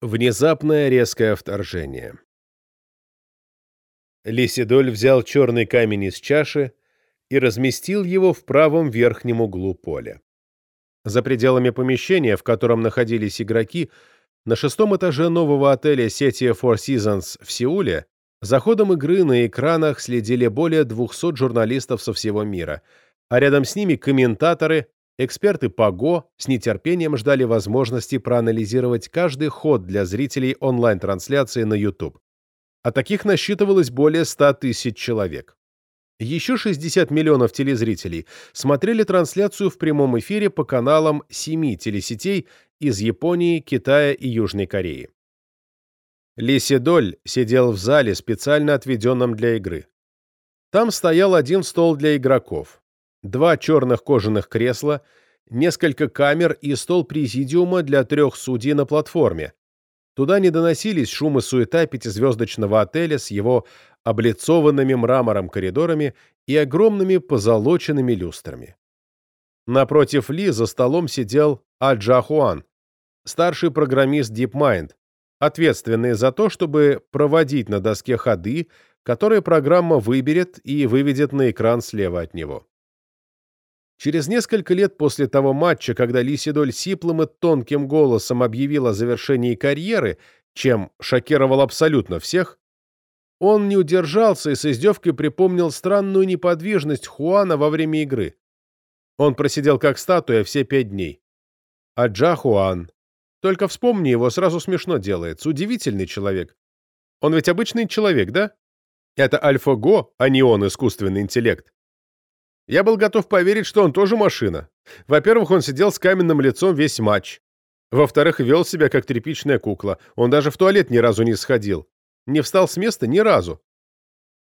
Внезапное резкое вторжение. Лисидоль взял черный камень из чаши и разместил его в правом верхнем углу поля. За пределами помещения, в котором находились игроки, на шестом этаже нового отеля сети Four Seasons в Сеуле за ходом игры на экранах следили более 200 журналистов со всего мира, а рядом с ними комментаторы, эксперты по ГО с нетерпением ждали возможности проанализировать каждый ход для зрителей онлайн-трансляции на YouTube. А таких насчитывалось более 100 тысяч человек. Еще 60 миллионов телезрителей смотрели трансляцию в прямом эфире по каналам семи телесетей из Японии, Китая и Южной Кореи. Ли Седоль сидел в зале, специально отведенном для игры. Там стоял один стол для игроков, два черных кожаных кресла, несколько камер и стол президиума для трех судей на платформе. Туда не доносились шум и суета пятизвездочного отеля с его облицованными мрамором коридорами и огромными позолоченными люстрами. Напротив Ли за столом сидел Аджа Хуан, старший программист DeepMind, ответственный за то, чтобы проводить на доске ходы, которые программа выберет и выведет на экран слева от него. Через несколько лет после того матча, когда Лисидоль сиплым и тонким голосом объявил о завершении карьеры, чем шокировал абсолютно всех, он не удержался и с издевкой припомнил странную неподвижность Хуана во время игры. Он просидел как статуя все пять дней. А Джа Хуан. Только вспомни его, сразу смешно делается. Удивительный человек. Он ведь обычный человек, да? Это Альфа-Го, а не он, искусственный интеллект. Я был готов поверить, что он тоже машина. Во-первых, он сидел с каменным лицом весь матч. Во-вторых, вел себя как тряпичная кукла. Он даже в туалет ни разу не сходил. Не встал с места ни разу.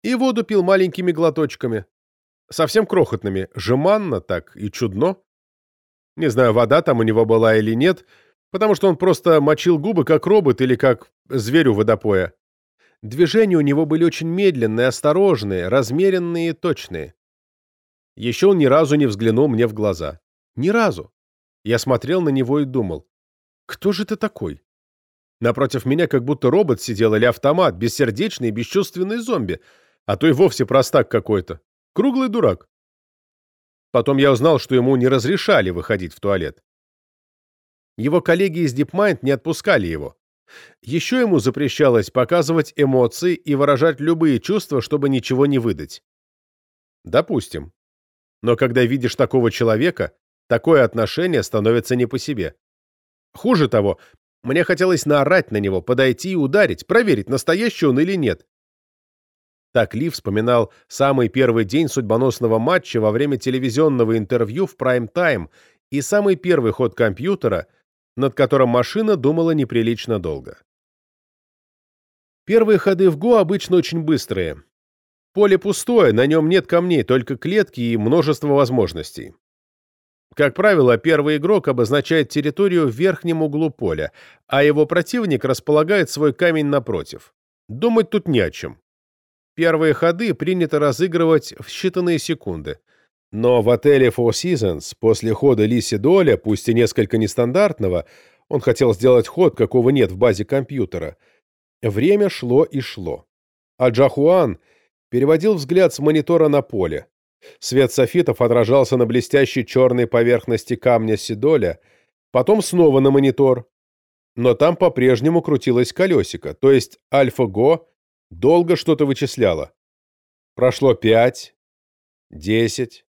И воду пил маленькими глоточками. Совсем крохотными. Жеманно так и чудно. Не знаю, вода там у него была или нет, потому что он просто мочил губы как робот или как зверь у водопоя. Движения у него были очень медленные, осторожные, размеренные и точные. Еще он ни разу не взглянул мне в глаза. Ни разу. Я смотрел на него и думал, кто же ты такой? Напротив меня как будто робот сидел или автомат, бессердечный и бесчувственный зомби, а то и вовсе простак какой-то. Круглый дурак. Потом я узнал, что ему не разрешали выходить в туалет. Его коллеги из DeepMind не отпускали его. Еще ему запрещалось показывать эмоции и выражать любые чувства, чтобы ничего не выдать. Допустим. Но когда видишь такого человека, такое отношение становится не по себе. Хуже того, мне хотелось наорать на него, подойти и ударить, проверить, настоящий он или нет. Так Ли вспоминал самый первый день судьбоносного матча во время телевизионного интервью в прайм-тайм и самый первый ход компьютера, над которым машина думала неприлично долго. Первые ходы в ГО обычно очень быстрые. Поле пустое, на нем нет камней, только клетки и множество возможностей. Как правило, первый игрок обозначает территорию в верхнем углу поля, а его противник располагает свой камень напротив. Думать тут не о чем. Первые ходы принято разыгрывать в считанные секунды. Но в отеле Four Seasons после хода Лиси Доля, пусть и несколько нестандартного, он хотел сделать ход, какого нет в базе компьютера, время шло и шло. А Джахуан переводил взгляд с монитора на поле. Свет софитов отражался на блестящей черной поверхности камня Сидоля, потом снова на монитор. Но там по-прежнему крутилось колесико, то есть Альфа-Го долго что-то вычисляла. Прошло пять, десять,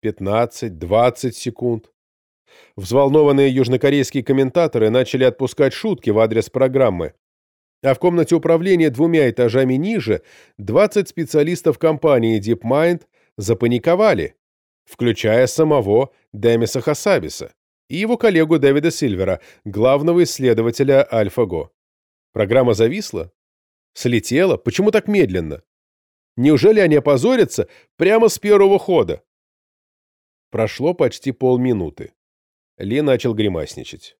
пятнадцать, двадцать секунд. Взволнованные южнокорейские комментаторы начали отпускать шутки в адрес программы а в комнате управления двумя этажами ниже 20 специалистов компании DeepMind запаниковали, включая самого Демиса Хасабиса и его коллегу Дэвида Сильвера, главного исследователя AlphaGo. Программа зависла? Слетела? Почему так медленно? Неужели они опозорятся прямо с первого хода? Прошло почти полминуты. Ли начал гримасничать.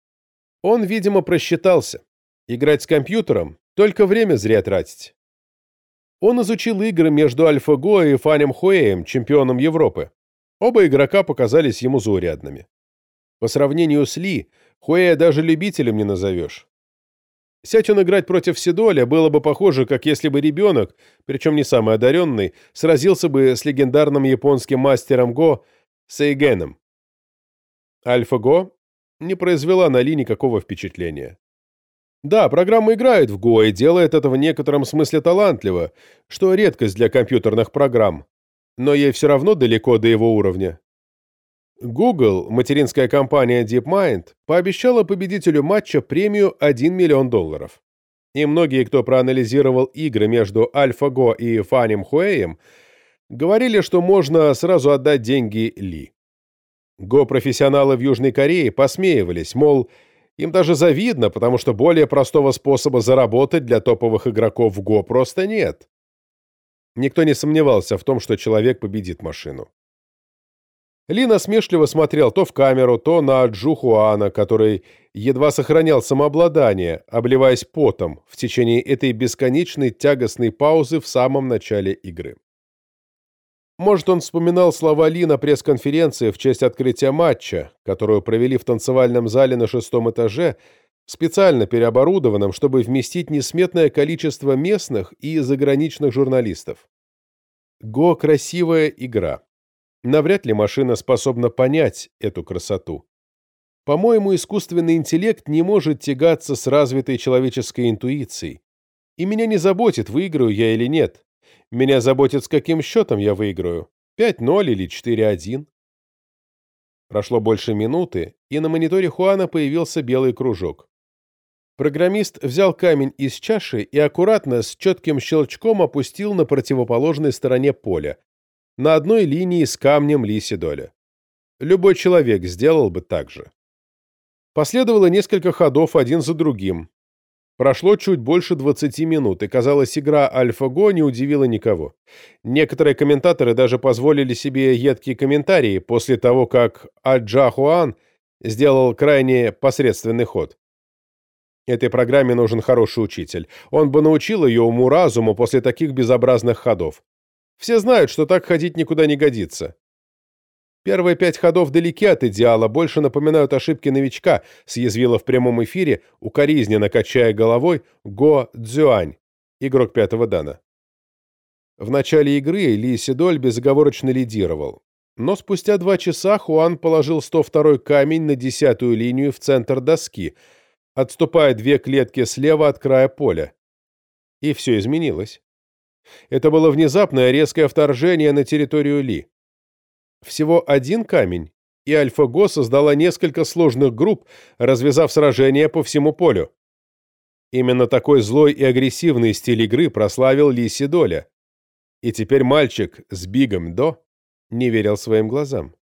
Он, видимо, просчитался. Играть с компьютером — только время зря тратить. Он изучил игры между Альфа-Го и Фанем Хуэем, чемпионом Европы. Оба игрока показались ему заурядными. По сравнению с Ли, Хуэя даже любителем не назовешь. Сядь он играть против Сидоля, было бы похоже, как если бы ребенок, причем не самый одаренный, сразился бы с легендарным японским мастером Го Сейгеном. Альфа Го не произвела на Ли никакого впечатления. Да, программа играет в Го и делает это в некотором смысле талантливо, что редкость для компьютерных программ, но ей все равно далеко до его уровня. Google, материнская компания DeepMind, пообещала победителю матча премию 1 миллион долларов. И многие, кто проанализировал игры между AlphaGo и Фанем Хуэем, говорили, что можно сразу отдать деньги Ли. Го-профессионалы в Южной Корее посмеивались, мол, им даже завидно, потому что более простого способа заработать для топовых игроков в Го просто нет. Никто не сомневался в том, что человек победит машину. Ли насмешливо смотрел то в камеру, то на Джухуана, который едва сохранял самообладание, обливаясь потом в течение этой бесконечной тягостной паузы в самом начале игры. Может, он вспоминал слова Ли на пресс-конференции в честь открытия матча, которую провели в танцевальном зале на шестом этаже, специально переоборудованном, чтобы вместить несметное количество местных и заграничных журналистов. Го – красивая игра. Навряд ли машина способна понять эту красоту. По-моему, искусственный интеллект не может тягаться с развитой человеческой интуицией. И меня не заботит, выиграю я или нет. Меня заботит, с каким счетом я выиграю. 5-0 или 4-1. Прошло больше минуты, и на мониторе Хуана появился белый кружок. Программист взял камень из чаши и аккуратно с четким щелчком опустил на противоположной стороне поля, на одной линии с камнем Лисидоля. Любой человек сделал бы так же. Последовало несколько ходов один за другим. Прошло чуть больше 20 минут, и, казалось, игра Альфа-Го не удивила никого. Некоторые комментаторы даже позволили себе едкие комментарии после того, как Аджа сделал крайне посредственный ход. Этой программе нужен хороший учитель. Он бы научил ее уму-разуму после таких безобразных ходов. Все знают, что так ходить никуда не годится. Первые пять ходов далеки от идеала, больше напоминают ошибки новичка, съязвила в прямом эфире, укоризненно качая головой Го Цзюань, игрок пятого дана. В начале игры Ли Сидоль безоговорочно лидировал, но спустя два часа Хуан положил 102-й камень на десятую линию в центр доски, отступая две клетки слева от края поля. И все изменилось. Это было внезапное резкое вторжение на территорию Ли. Всего один камень, и Альфа-Го создала несколько сложных групп, развязав сражение по всему полю. Именно такой злой и агрессивный стиль игры прославил Ли Сидоля. И теперь мальчик с Бигом До не верил своим глазам.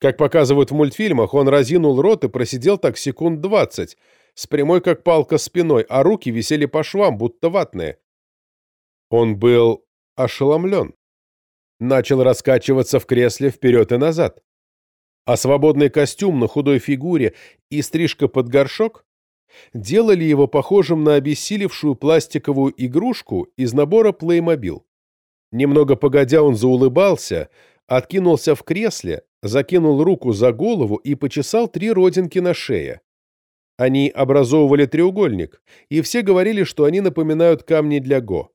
Как показывают в мультфильмах, он разинул рот и просидел так секунд двадцать, с прямой как палка спиной, а руки висели по швам, будто ватные. Он был ошеломлен. Начал раскачиваться в кресле вперед и назад. А свободный костюм на худой фигуре и стрижка под горшок делали его похожим на обессилевшую пластиковую игрушку из набора Playmobil. Немного погодя он заулыбался, откинулся в кресле, закинул руку за голову и почесал три родинки на шее. Они образовывали треугольник, и все говорили, что они напоминают камни для Го.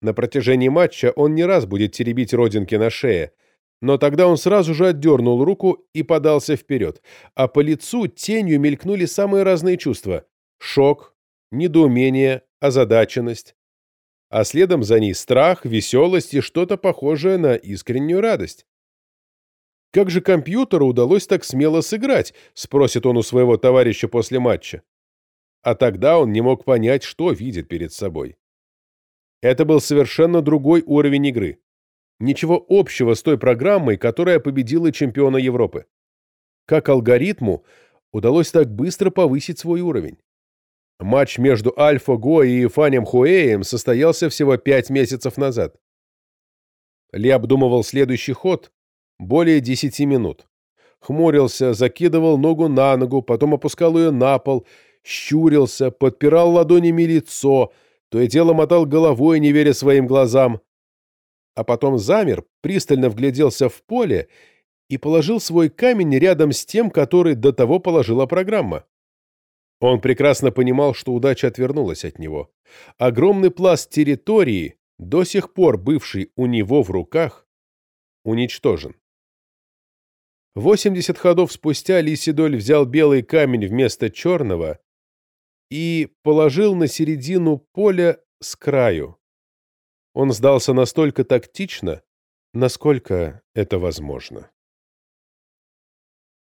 На протяжении матча он не раз будет теребить родинки на шее, но тогда он сразу же отдернул руку и подался вперед, а по лицу тенью мелькнули самые разные чувства – шок, недоумение, озадаченность, а следом за ней страх, веселость и что-то похожее на искреннюю радость. «Как же компьютеру удалось так смело сыграть?» – спросит он у своего товарища после матча. А тогда он не мог понять, что видит перед собой. Это был совершенно другой уровень игры. Ничего общего с той программой, которая победила чемпиона Европы. Как алгоритму удалось так быстро повысить свой уровень? Матч между Альфа Го и Фанем Хуэем состоялся всего пять месяцев назад. Ли обдумывал следующий ход более десяти минут. Хмурился, закидывал ногу на ногу, потом опускал ее на пол, щурился, подпирал ладонями лицо — то и дело мотал головой, не веря своим глазам, а потом замер, пристально вгляделся в поле и положил свой камень рядом с тем, который до того положила программа. Он прекрасно понимал, что удача отвернулась от него. Огромный пласт территории, до сих пор бывший у него в руках, уничтожен. 80 ходов спустя Лисидоль взял белый камень вместо черного и положил на середину поля с краю. Он сдался настолько тактично, насколько это возможно.